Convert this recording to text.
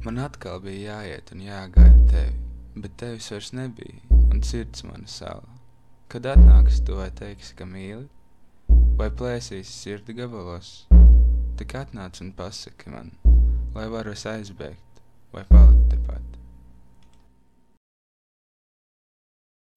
Man atkal bija jāiet un jāgaida tevi, bet tevis vairs nebija, un sirds mana sala. Kad atnāks tu vai teiksi, ka mīli, vai plēsīsi sirdi gabalos, tik atnāc un pasaki man, lai varu es aizbēgt vai palikt tepat.